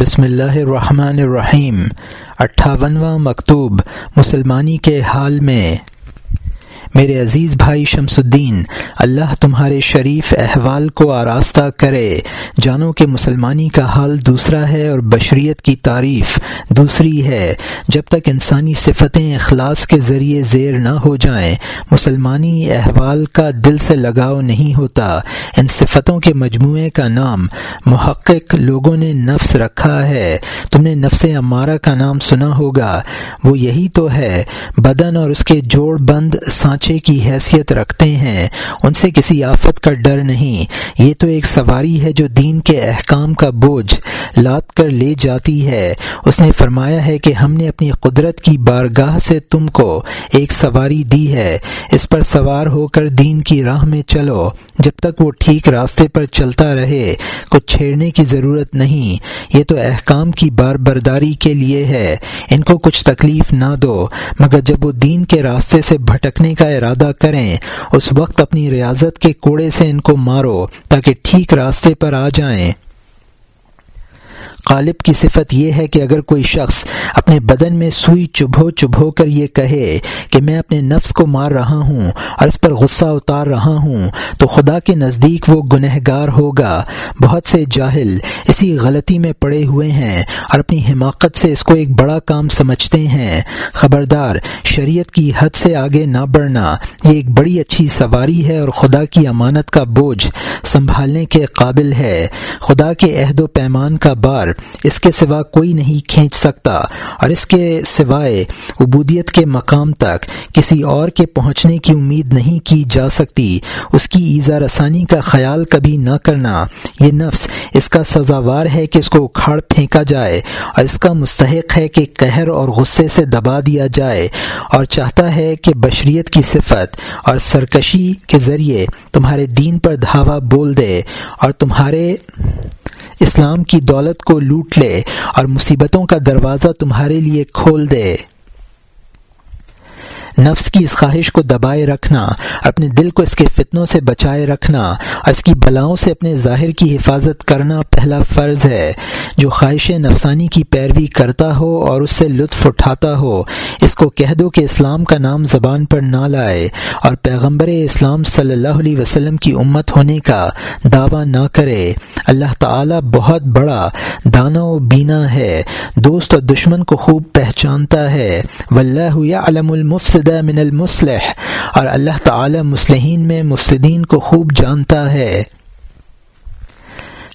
بسم اللہ الرحمن الرحیم اٹھاونواں مکتوب مسلمانی کے حال میں میرے عزیز بھائی شمس الدین، اللہ تمہارے شریف احوال کو آراستہ کرے۔ جانو کہ مسلمانی کا حال دوسرا ہے اور بشریت کی تعریف دوسری ہے۔ جب تک انسانی صفتیں اخلاص کے ذریعے زیر نہ ہو جائیں، مسلمانی احوال کا دل سے لگاؤ نہیں ہوتا۔ ان صفتوں کے مجموعے کا نام محقق لوگوں نے نفس رکھا ہے۔ تم نے نفس امارہ کا نام سنا ہوگا۔ وہ یہی تو ہے، بدن اور اس کے جوڑ بند سانچ کی حیثیت رکھتے ہیں، ان سے کسی آفت کا ڈر نہیں۔ یہ تو ایک سواری ہے جو دین کے احکام کا بوجھ لاد کر لے جاتی ہے۔ اس نے فرمایا ہے کہ ہم نے اپنی قدرت کی بارگاہ سے تم کو ایک سواری دی ہے۔ اس پر سوار ہو کر دین کی راہ میں چلو۔ جب تک وہ ٹھیک راستے پر چلتا رہے، کچھ چھیڑنے کی ضرورت نہیں۔ یہ تو احکام کی بار برداری کے لیے ہے۔ ان کو کچھ تکلیف نہ دو، مگر جب وہ دین کے راستے سے بھٹکنے کا ارادہ کریں۔ اس وقت اپنی ریاضت کے کوڑے سے ان کو مارو تاکہ ٹھیک راستے پر آ جائیں۔ غالب کی صفت یہ ہے کہ اگر کوئی شخص اپنے بدن میں سوئی چبھو چبھو کر یہ کہے کہ میں اپنے نفس کو مار رہا ہوں اور اس پر غصہ اتار رہا ہوں، تو خدا کے نزدیک وہ گنہگار ہوگا۔ بہت سے جاہل اسی غلطی میں پڑے ہوئے ہیں اور اپنی حماقت سے اس کو ایک بڑا کام سمجھتے ہیں۔ خبردار، شریعت کی حد سے آگے نہ بڑھنا یہ ایک بڑی اچھی سواری ہے اور خدا کی امانت کا بوجھ سنبھالنے کے قابل ہے۔ خدا کے عہد و پیمان کا بار اس کے سوا کوئی نہیں کھینچ سکتا اور اس کے سوائے عبودیت کے مقام تک کسی اور کے پہنچنے کی امید نہیں کی جا سکتی۔ اس کی ایزا رسانی کا خیال کبھی نہ کرنا۔ یہ نفس اس کا سزاوار ہے کہ اس کو اکھاڑ پھینکا جائے اور اس کا مستحق ہے کہ قہر اور غصے سے دبا دیا جائے اور چاہتا ہے کہ بشریت کی صفت اور سرکشی کے ذریعے تمہارے دین پر دھاوا بول دے اور تمہارے اسلام کی دولت کو لوٹ لے اور مصیبتوں کا دروازہ تمہارے لیے کھول دے۔ نفس کی اس خواہش کو دبائے رکھنا، اپنے دل کو اس کے فتنوں سے بچائے رکھنا، اور اس کی بلاؤں سے اپنے ظاہر کی حفاظت کرنا پہلا فرض ہے۔ جو خواہش نفسانی کی پیروی کرتا ہو اور اس سے لطف اٹھاتا ہو، اس کو کہہ دو کہ اسلام کا نام زبان پر نہ لائے، اور پیغمبر اسلام صلی اللہ علیہ وسلم کی امت ہونے کا دعویٰ نہ کرے۔ اللہ تعالی بہت بڑا دانا و بینا ہے، دوست اور دشمن کو خوب پہچانتا ہے۔ واللہ یعلم المفسد من المسلح اور اللہ تعالی مسلحین میں مفسدین کو خوب جانتا ہے۔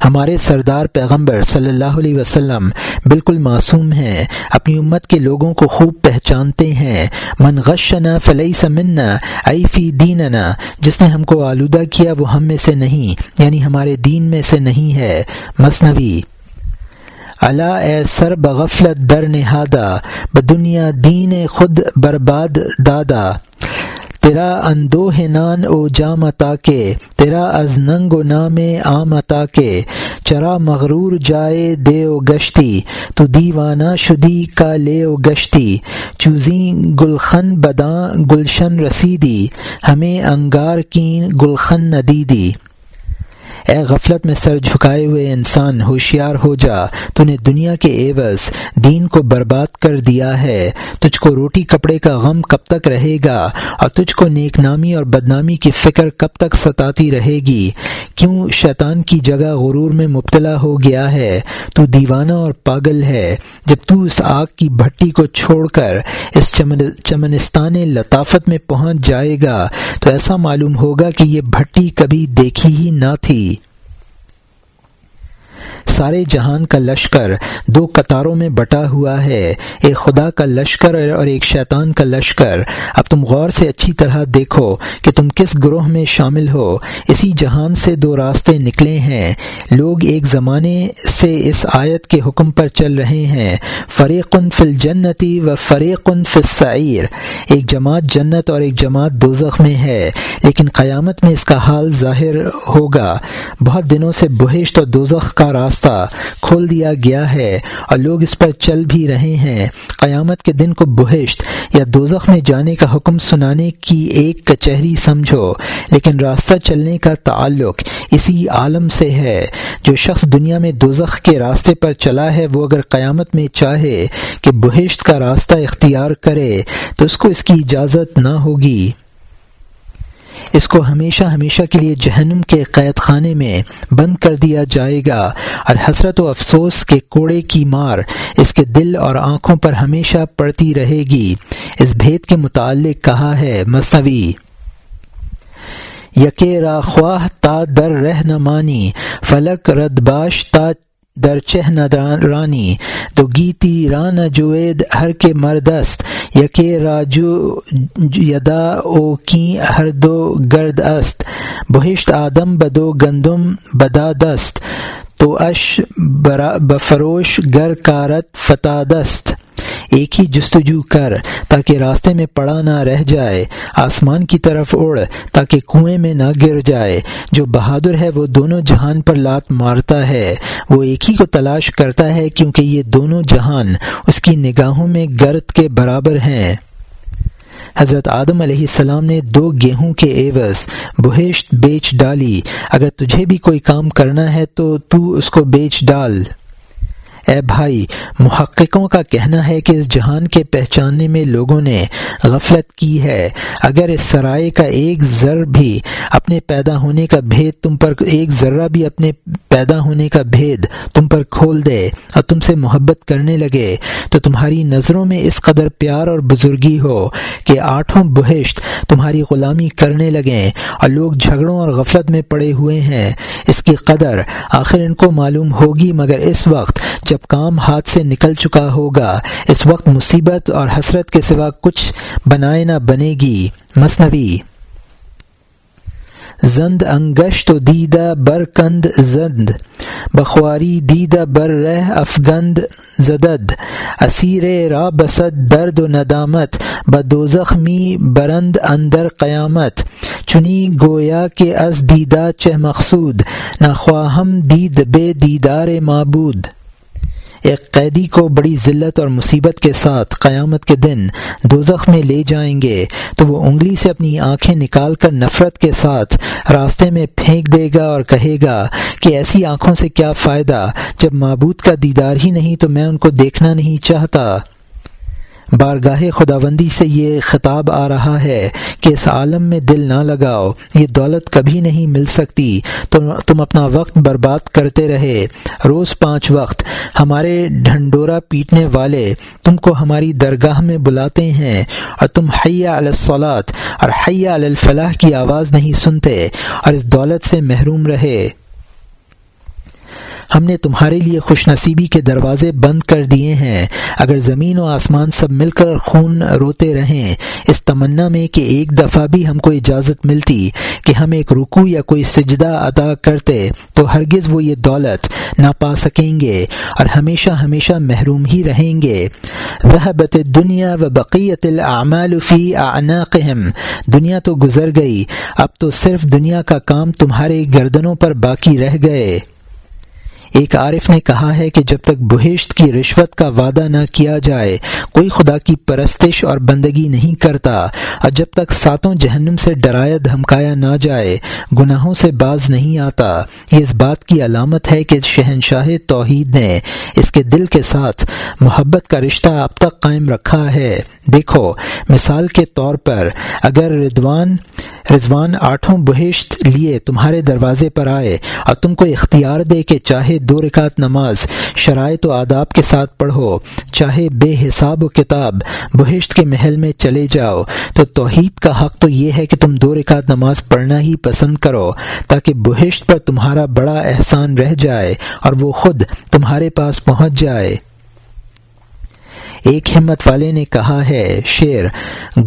ہمارے سردار پیغمبر صلی اللہ علیہ وسلم بالکل معصوم ہیں، اپنی امت کے لوگوں کو خوب پہچانتے ہیں۔ من غشنا فلئی سمنا ائی فی دیننا، جس نے ہم کو آلودہ کیا وہ ہم میں سے نہیں یعنی ہمارے دین میں سے نہیں ہے۔ مصنوی اللہ اے سر بغفلت در نہادا بدنیا دین خود برباد دادا تیرا اندو نان او جام کے، تیرا از ننگ و نام عام کے۔ چرا مغرور جائے دے او گشتی، تو دیوانہ شدی کا لے او گشتی۔ چوزیں گلخن بداں گلشن رسیدی، ہمیں انگار کین گلخن ندی دی اے غفلت میں سر جھکائے ہوئے انسان ہوشیار ہو جا تو نے دنیا کے ایوز دین کو برباد کر دیا ہے۔ تجھ کو روٹی کپڑے کا غم کب تک رہے گا؟ اور تجھ کو نیک نامی اور بدنامی کی فکر کب تک ستاتی رہے گی؟ کیوں شیطان کی جگہ غرور میں مبتلا ہو گیا ہے؟ تو دیوانہ اور پاگل ہے۔ جب تو اس آگ کی بھٹی کو چھوڑ کر اس چمنستان لطافت میں پہنچ جائے گا، تو ایسا معلوم ہوگا کہ یہ بھٹی کبھی دیکھی ہی نہ تھی۔ سارے جہان کا لشکر دو قطاروں میں بٹا ہوا ہے۔ ایک خدا کا لشکر اور ایک شیطان کا لشکر۔ اب تم غور سے اچھی طرح دیکھو کہ تم کس گروہ میں شامل ہو۔ اسی جہان سے دو راستے نکلے ہیں۔ لوگ ایک زمانے سے اس آیت کے حکم پر چل رہے ہیں۔ فریق فل جنتی و فریق السعیر۔ ایک جماعت جنت اور ایک جماعت دوزخ میں ہے۔ لیکن قیامت میں اس کا حال ظاہر ہوگا۔ بہت دنوں سے بہشت اور دوزخ کا راستہ کھول دیا گیا ہے اور لوگ اس پر چل بھی رہے ہیں۔ قیامت کے دن کو بہشت یا دوزخ میں جانے کا حکم سنانے کی ایک کچہری سمجھو، لیکن راستہ چلنے کا تعلق اسی عالم سے ہے۔ جو شخص دنیا میں دوزخ کے راستے پر چلا ہے، وہ اگر قیامت میں چاہے کہ بہشت کا راستہ اختیار کرے، تو اس کو اس کی اجازت نہ ہوگی۔ اس کو ہمیشہ ہمیشہ کے لیے جہنم کے قید خانے میں بند کر دیا جائے گا۔ اور حسرت و افسوس کے کوڑے کی مار اس کے دل اور آنکھوں پر ہمیشہ پڑتی رہے گی۔ اس بھید کے متعلق کہا ہے مصنوعی را خواہ تا در رہ نہ مانی فلک ردباش تا در چہ رانی تو گیتی ران جوید ہر کے مردست یکے راجو یدا او کی ہر دو گرد است، بہشت آدم بدو گندم بدا دست، تو اش بفروش گر کارت فتادست ایک ہی جستجو کر تاکہ راستے میں پڑا نہ رہ جائے، آسمان کی طرف اڑ تاکہ کنویں میں نہ گر جائے۔ جو بہادر ہے وہ دونوں جہان پر لات مارتا ہے۔ وہ ایک ہی کو تلاش کرتا ہے کیونکہ یہ دونوں جہان اس کی نگاہوں میں گرد کے برابر ہیں۔ حضرت آدم علیہ السلام نے دو گیہوں کے ایوز بہشت بیچ ڈالی۔ اگر تجھے بھی کوئی کام کرنا ہے تو تو اس کو بیچ ڈال۔ اے بھائی، محققوں کا کہنا ہے کہ اس جہان کے پہچاننے میں لوگوں نے غفلت کی ہے۔ اگر اس سرائے کا ایک ذر بھی اپنے پیدا ہونے کا بھید تم پر، ایک ذرہ بھی اپنے پیدا ہونے کا بھید تم پر کھول دے اور تم سے محبت کرنے لگے، تو تمہاری نظروں میں اس قدر پیار اور بزرگی ہو کہ آٹھوں بہشت تمہاری غلامی کرنے لگیں اور لوگ جھگڑوں اور غفلت میں پڑے ہوئے ہیں۔ اس کی قدر آخر ان کو معلوم ہوگی، مگر اس وقت جب کام ہاتھ سے نکل چکا ہوگا، اس وقت مصیبت اور حسرت کے سوا کچھ بنائے نہ بنے گی۔ مصنوعی زند انگشت و دیدہ بر کند زند، بخواری دیدہ بر رہ افگند زدد، اسیر را بسد درد و ندامت بدوزخ می برند اندر قیامت۔ چنی گویا کے از دیدہ چہ مقصود نہ خواہم دید بے دیدار معبود۔ ایک قیدی کو بڑی ذلت اور مصیبت کے ساتھ قیامت کے دن دوزخ میں لے جائیں گے، تو وہ انگلی سے اپنی آنکھیں نکال کر نفرت کے ساتھ راستے میں پھینک دے گا اور کہے گا کہ ایسی آنکھوں سے کیا فائدہ، جب معبود کا دیدار ہی نہیں تو میں ان کو دیکھنا نہیں چاہتا۔ بارگاہ خداوندی سے یہ خطاب آ رہا ہے کہ اس عالم میں دل نہ لگاؤ، یہ دولت کبھی نہیں مل سکتی۔ تو تم اپنا وقت برباد کرتے رہے۔ روز پانچ وقت۔ ہمارے ڈھنڈورا پیٹنے والے تم کو ہماری درگاہ میں بلاتے ہیں۔ اور تم حیا الصلاط اور حیا الفلاح کی آواز نہیں سنتے۔ اور اس دولت سے محروم رہے۔ ہم نے تمہارے لیے خوش نصیبی کے دروازے بند کر دیے ہیں۔ اگر زمین و آسمان سب مل کر خون روتے رہیں، اس تمنا میں کہ ایک دفعہ بھی ہم کو اجازت ملتی کہ ہم ایک رکو یا کوئی سجدہ ادا کرتے، تو ہرگز وہ یہ دولت نہ پا سکیں گے اور ہمیشہ ہمیشہ محروم ہی رہیں گے۔ وہ بت دنیا و بقیت العمال فی اعناقہم دنیا تو گزر گئی، اب تو صرف دنیا کا کام تمہارے گردنوں پر باقی رہ گئے۔ ایک عارف نے کہا ہے کہ جب تک بہشت کی رشوت کا وعدہ نہ کیا جائے، کوئی خدا کی پرستش اور بندگی نہیں کرتا۔ اور جب تک ساتوں جہنم سے ڈرایا، دھمکایا نہ جائے، گناہوں سے باز نہیں آتا۔ یہ اس بات کی علامت ہے کہ شہنشاہ توحید نے اس کے دل کے ساتھ محبت کا رشتہ اب تک قائم رکھا ہے۔ دیکھو، مثال کے طور پر اگر ردوان رضوان آٹھوں بہشت لیے تمہارے دروازے پر آئے اور تم کو اختیار دے کہ چاہے دو رکعت نماز شرائط و آداب کے ساتھ پڑھو، چاہے بے حساب و کتاب، بہشت کے محل میں چلے جاؤ۔ تو توحید کا حق تو یہ ہے کہ تم دو رکعت نماز پڑھنا ہی پسند کرو، تاکہ بہشت پر تمہارا بڑا احسان رہ جائے اور وہ خود تمہارے پاس پہنچ جائے۔ ایک ہمت والے نے کہا ہے، شیر،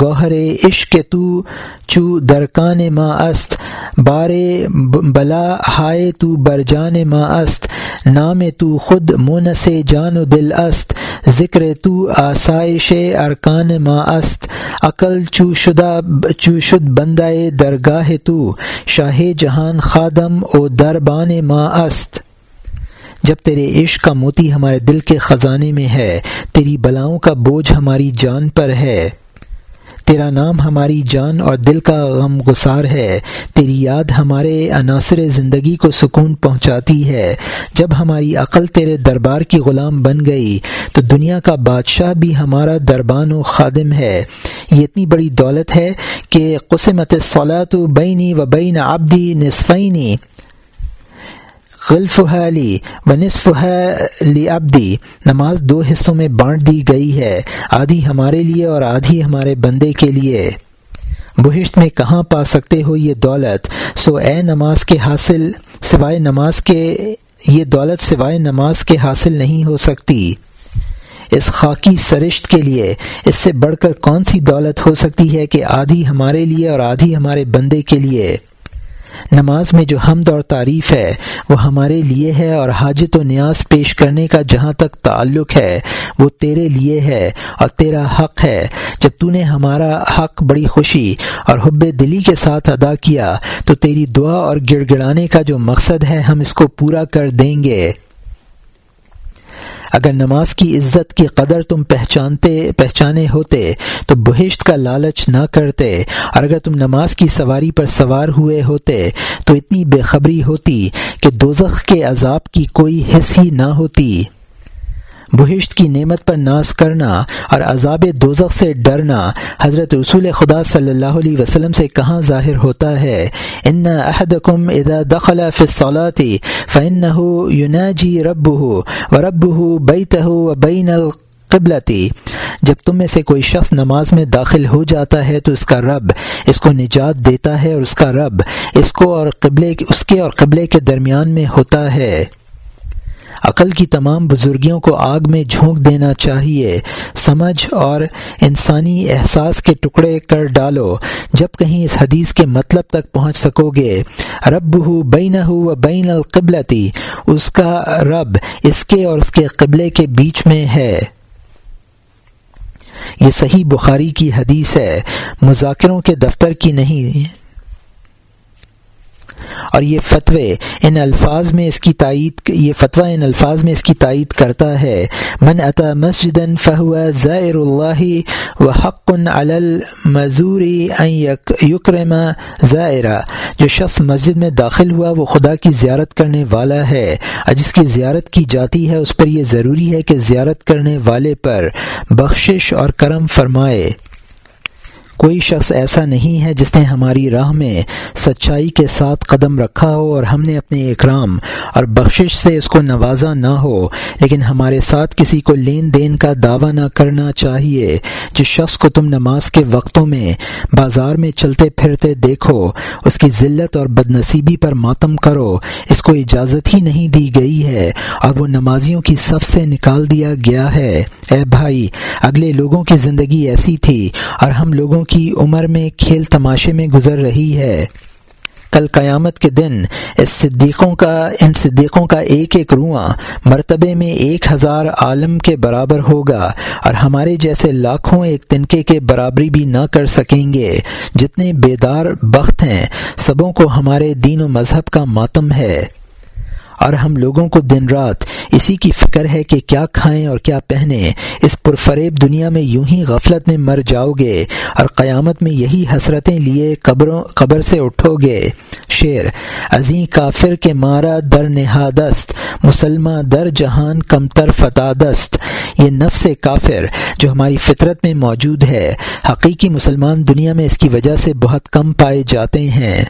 گوہر عشق تو چو درکان ما است بارے بلا ہائے تو برجان ما است۔ نام تو خود مونس جان و دل است، ذکر تو آسائش ارکان ما است۔ عقل چو شدہ، چو شد بندہ درگاہ تو، شاہ جہان خادم او دربان ما است۔ جب تیرے عشق کا موتی ہمارے دل کے خزانے میں ہے، تیری بلاؤں کا بوجھ ہماری جان پر ہے۔ تیرا نام ہماری جان اور دل کا غم گسار ہے، تیری یاد ہمارے عناصر زندگی کو سکون پہنچاتی ہے۔ جب ہماری عقل تیرے دربار کی غلام بن گئی، تو دنیا کا بادشاہ بھی ہمارا دربان و خادم ہے۔ یہ اتنی بڑی دولت ہے کہ قسمت صلاۃ بینی و بین آبدی نصفینی غلف علی و نصف لی ابدی نماز دو حصوں میں بانٹ دی گئی ہے، آدھی ہمارے لیے اور آدھی ہمارے بندے کے لیے۔ بہشت میں کہاں پا سکتے ہو یہ دولت؟ سو اے نماز کے حاصل، سوائے نماز کے، یہ دولت سوائے نماز کے حاصل نہیں ہو سکتی۔ اس خاکی سرشت کے لیے، اس سے بڑھ کر کون سی دولت ہو سکتی ہے کہ آدھی ہمارے لیے اور آدھی ہمارے بندے کے لیے؟ نماز میں جو حمد اور تعریف ہے، وہ ہمارے لیے ہے اور حاجت و نیاز پیش کرنے کا جہاں تک تعلق ہے، وہ تیرے لیے ہے اور تیرا حق ہے۔ جب تو نے ہمارا حق بڑی خوشی اور حب دلی کے ساتھ ادا کیا، تو تیری دعا اور گڑ گڑانے کا جو مقصد ہے، ہم اس کو پورا کر دیں گے۔ اگر نماز کی عزت کی قدر تم پہچانتے پہچانے ہوتے، تو بہشت کا لالچ نہ کرتے۔ اور اگر تم نماز کی سواری پر سوار ہوئے ہوتے، تو اتنی بے خبری ہوتی کہ دوزخ کے عذاب کی کوئی حص ہی نہ ہوتی۔ بہشت کی نعمت پر ناز کرنا اور عذاب دوزخ سے ڈرنا حضرت رسول خدا صلی اللہ علیہ وسلم سے کہاں ظاہر ہوتا ہے؟ ان احدکم اذا دخل فی الصلاة فانه يناجي ربه وربه بيته وبين القبلتی جب تم میں سے کوئی شخص نماز میں داخل ہو جاتا ہے تو اس کا رب اس کو نجات دیتا ہے اور اس کا رب اس کو اور قبلے اس کے اور قبلے کے درمیان میں ہوتا ہے۔ عقل کی تمام بزرگیوں کو آگ میں جھونک دینا چاہیے۔ سمجھ اور انسانی احساس کے ٹکڑے کر ڈالو۔ جب کہیں اس حدیث کے مطلب تک پہنچ سکو گے رب ہو بین ہو بین القبلتی۔ اس کا رب اس کے اور اس کے قبلے کے بیچ میں ہے۔ یہ صحیح بخاری کی حدیث ہے۔ مذاکروں کے دفتر کی نہیں۔ اور یہ فتوے ان الفاظ میں اس کی تائید یہ فتویٰ ان الفاظ میں اس کی تائید کرتا ہے۔ من عطا مسجد فہو ظاہر اللہ و حق المضوری یکرم ظاہرہ جو شخص مسجد میں داخل ہوا وہ خدا کی زیارت کرنے والا ہے۔ اور جس کی زیارت کی جاتی ہے اس پر یہ ضروری ہے کہ زیارت کرنے والے پر بخشش اور کرم فرمائے۔ کوئی شخص ایسا نہیں ہے جس نے ہماری راہ میں سچائی کے ساتھ قدم رکھا ہو اور ہم نے اپنے اکرام اور بخشش سے اس کو نوازا نہ ہو۔ لیکن ہمارے ساتھ کسی کو لین دین کا دعویٰ نہ کرنا چاہیے۔ جس شخص کو تم نماز کے وقتوں میں بازار میں چلتے پھرتے دیکھو، اس کی ذلت اور بد نصیبی پر ماتم کرو۔ اس کو اجازت ہی نہیں دی گئی ہے اور وہ نمازیوں کی صف سے نکال دیا گیا ہے۔ اے بھائی، اگلے لوگوں کی زندگی ایسی تھی اور ہم لوگوں کی عمر میں کھیل تماشے میں گزر رہی ہے۔ کل قیامت کے دن اس صدیقوں کا، ان صدیقوں کا ایک ایک رواں مرتبے میں ایک ہزار عالم کے برابر ہوگا اور ہمارے جیسے لاکھوں ایک تنکے کے برابری بھی نہ کر سکیں گے۔ جتنے بیدار بخت ہیں، سبوں کو ہمارے دین و مذہب کا ماتم ہے۔ اور ہم لوگوں کو دن رات اسی کی فکر ہے کہ کیا کھائیں اور کیا پہنیں۔ اس پرفریب دنیا میں یوں ہی غفلت میں مر جاؤ گے اور قیامت میں یہی حسرتیں لیے قبروں قبر سے اٹھو گے۔ شیر عظیم کافر کے مارا در نہادست مسلمہ در جہان کمتر فتح دست یہ نفس کافر جو ہماری فطرت میں موجود ہے، حقیقی مسلمان دنیا میں اس کی وجہ سے بہت کم پائے جاتے ہیں۔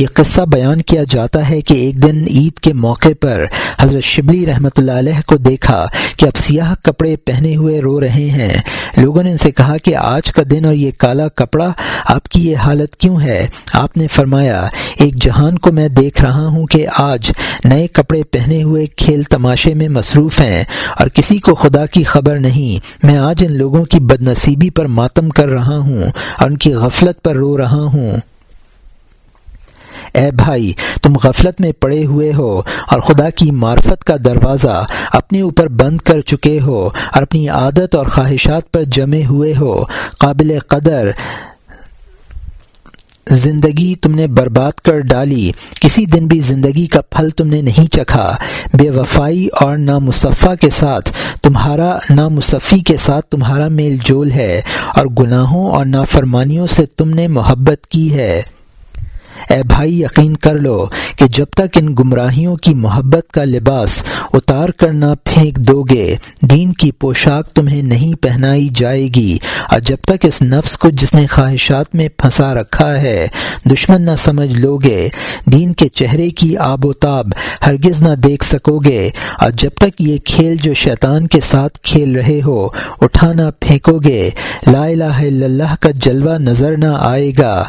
یہ قصہ بیان کیا جاتا ہے کہ ایک دن عید کے موقع پر حضرت شبلی رحمۃ اللہ علیہ کو دیکھا کہ اب سیاہ کپڑے پہنے ہوئے رو رہے ہیں۔ لوگوں نے ان سے کہا کہ آج کا دن اور یہ کالا کپڑا آپ کی یہ حالت کیوں ہے؟ آپ نے فرمایا، ایک جہان کو میں دیکھ رہا ہوں کہ آج نئے کپڑے پہنے ہوئے کھیل تماشے میں مصروف ہیں اور کسی کو خدا کی خبر نہیں۔ میں آج ان لوگوں کی بد نصیبی پر ماتم کر رہا ہوں اور ان کی غفلت پر رو رہا ہوں۔ اے بھائی، تم غفلت میں پڑے ہوئے ہو اور خدا کی معرفت کا دروازہ اپنے اوپر بند کر چکے ہو اور اپنی عادت اور خواہشات پر جمے ہوئے ہو۔ قابل قدر زندگی تم نے برباد کر ڈالی۔ کسی دن بھی زندگی کا پھل تم نے نہیں چکھا۔ بے وفائی اور نامصفہ کے ساتھ، تمہارا نامصفی کے ساتھ تمہارا میل جول ہے اور گناہوں اور نافرمانیوں سے تم نے محبت کی ہے۔ اے بھائی یقین کر لو کہ جب تک ان گمراہیوں کی محبت کا لباس اتار کر نہ پھینک دو گے دین کی پوشاک تمہیں نہیں پہنائی جائے گی۔ اور جب تک اس نفس کو جس نے خواہشات میں پھنسا رکھا ہے، دشمن نہ سمجھ لو گے دین کے چہرے کی آب و تاب ہرگز نہ دیکھ سکو گے اور جب تک یہ کھیل جو شیطان کے ساتھ کھیل رہے ہو، اٹھانا پھینکو گے لا الہ الا اللہ کا جلوہ نظر نہ آئے گا۔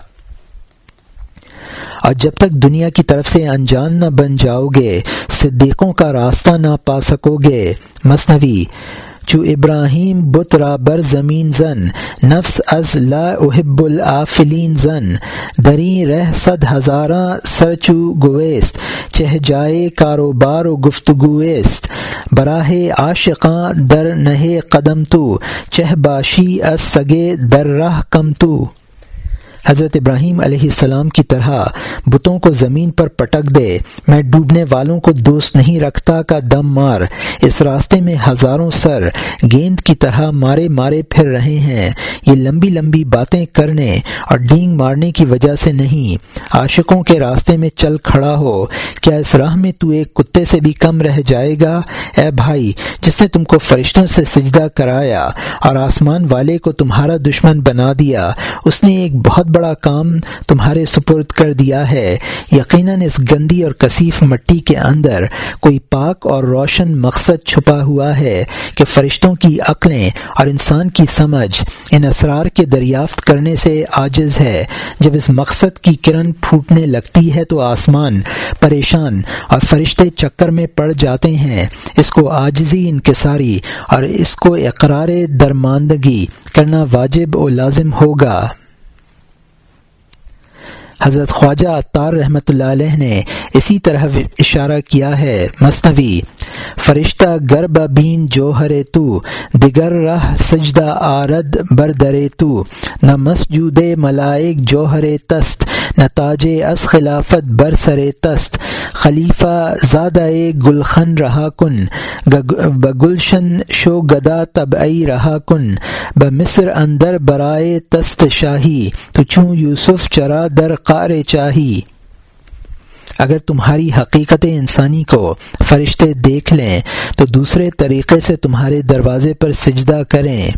اور جب تک دنیا کی طرف سے انجان نہ بن جاؤ گے صدیقوں کا راستہ نہ پا سکو گے مصنوی چو ابراہیم بترا بر زمین زن، نفس از لا احب العافلین زن۔ دری رہ صد ہزاراں سرچو گویست، چہ جائے کاروبار و گفتگویست۔ براہ عاشقاں در نہے قدم تو، چہ باشی از سگے در راہ کم تو۔ حضرت ابراہیم علیہ السلام کی طرح بتوں کو زمین پر پٹک دے، میں ڈوبنے والوں کو دوست نہیں رکھتا کا دم مار۔ اس راستے میں ہزاروں سر گیند کی طرح مارے مارے پھر رہے ہیں۔ یہ لمبی لمبی باتیں کرنے اور ڈینگ مارنے کی وجہ سے نہیں۔ عاشقوں کے راستے میں چل کھڑا ہو۔ کیا اس راہ میں تو ایک کتے سے بھی کم رہ جائے گا؟ اے بھائی، جس نے تم کو فرشتوں سے سجدہ کرایا اور آسمان والے کو تمہارا دشمن بنا دیا، اس نے ایک بہت بڑا کام تمہارے سپرد کر دیا ہے۔ یقیناً اس گندی اور کثیف مٹی کے اندر کوئی پاک اور روشن مقصد چھپا ہوا ہے کہ فرشتوں کی عقلیں اور انسان کی سمجھ ان اسرار کے دریافت کرنے سے عاجز ہے۔ جب اس مقصد کی کرن پھوٹنے لگتی ہے تو آسمان پریشان اور فرشتے چکر میں پڑ جاتے ہیں۔ اس کو عاجزی انکساری اور اس کو اقرار درماندگی کرنا واجب و لازم ہوگا۔ حضرت خواجہ اطار رحمۃ اللہ علیہ نے اسی طرح اشارہ کیا ہے مصنوی فرشتہ گرب بین جوہر تو، دیگر راہ سجدہ آرد بردرے تو، نہ مسجود ملائک جوہر تست، نہ تاج اس خلافت بر سر تست، خلیفہ زادہ گلخن رہا کن بگلشن شو گدا تب رہا کن ب مصر اندر برائے تست شاہی، تو چوں یوسف چرا در قار چاہی۔ اگر تمہاری حقیقت انسانی کو فرشتے دیکھ لیں، تو دوسرے طریقے سے تمہارے دروازے پر سجدہ کریں۔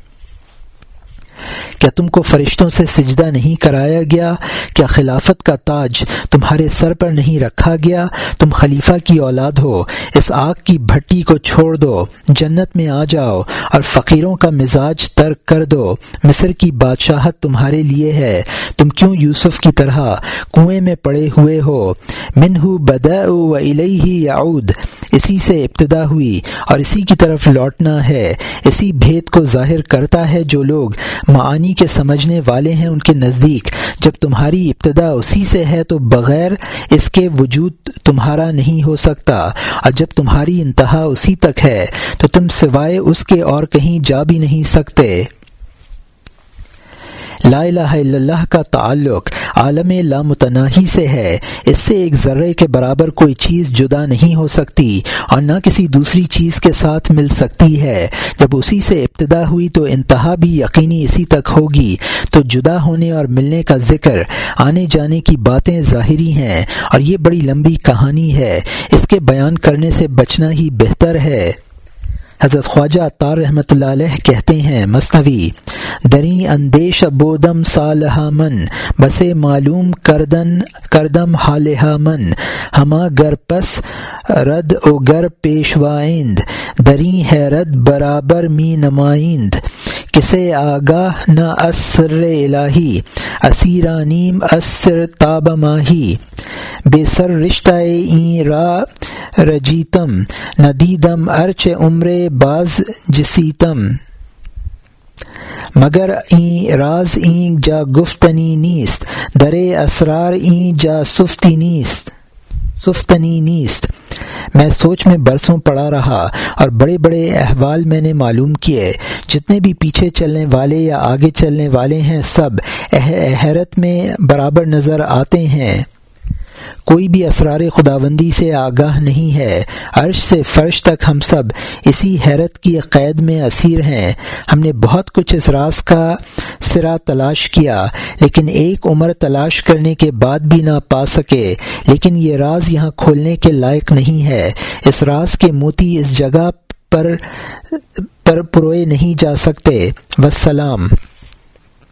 کیا تم کو فرشتوں سے سجدہ نہیں کرایا گیا؟ کیا خلافت کا تاج تمہارے سر پر نہیں رکھا گیا؟ تم خلیفہ کی اولاد ہو، اس آگ کی بھٹی کو چھوڑ دو، جنت میں آ جاؤ اور فقیروں کا مزاج ترک کر دو۔ مصر کی بادشاہت تمہارے لیے ہے۔ تم کیوں یوسف کی طرح کنویں میں پڑے ہوئے ہو؟ منہ بدا و الہی یعود۔ اسی سے ابتدا ہوئی اور اسی کی طرف لوٹنا ہے۔ اسی بھید کو ظاہر کرتا ہے جو لوگ معانی کے سمجھنے والے ہیں ان کے نزدیک۔ جب تمہاری ابتدا اسی سے ہے تو بغیر اس کے وجود تمہارا نہیں ہو سکتا۔ اور جب تمہاری انتہا اسی تک ہے تو تم سوائے اس کے اور کہیں جا بھی نہیں سکتے۔ لا الہ الا اللہ کا تعلق عالم لامتناہی سے ہے۔ اس سے ایک ذرے کے برابر کوئی چیز جدا نہیں ہو سکتی اور نہ کسی دوسری چیز کے ساتھ مل سکتی ہے۔ جب اسی سے ابتدا ہوئی تو انتہا بھی یقینی اسی تک ہوگی۔ تو جدا ہونے اور ملنے کا ذکر، آنے جانے کی باتیں ظاہری ہیں اور یہ بڑی لمبی کہانی ہے۔ اس کے بیان کرنے سے بچنا ہی بہتر ہے۔ حضرت خواجہ طار رحمۃ اللہ علیہ کہتے ہیں، مصنوی دری اندیش بودم صالح من، بسے معلوم کردن، کردم حالہ من۔ ہما گر پس رد او گر پیشوائند، دری حیرت برابر می نمائند۔ کسے آگاہ نہ اسر الہی اسیرانیم اسر تاب ماہی۔ بے سر رشتہ این را رجیتم، ندیدم ارچ عمر باز جسیتم۔ مگر این راز این جا گفتنی نیست. در اسرار این جا سفتی نیست. سفتنی نیست. میں سوچ میں برسوں پڑا رہا اور بڑے بڑے احوال میں نے معلوم کیے. جتنے بھی پیچھے چلنے والے یا آگے چلنے والے ہیں سب حیرت میں برابر نظر آتے ہیں۔ کوئی بھی اسرار خداوندی سے آگاہ نہیں ہے۔ عرش سے فرش تک ہم سب اسی حیرت کی قید میں اسیر ہیں۔ ہم نے بہت کچھ اس راز کا سرا تلاش کیا، لیکن ایک عمر تلاش کرنے کے بعد بھی نہ پا سکے۔ لیکن یہ راز یہاں کھولنے کے لائق نہیں ہے۔ اس راز کے موتی اس جگہ پر پر پروئے نہیں جا سکتے۔ وسلام۔